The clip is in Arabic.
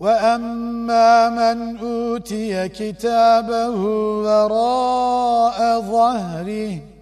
وَأَمَّا مَنْ أُوتِيَ كِتَابَهُ وَرَاءَ ظَهْرِهِ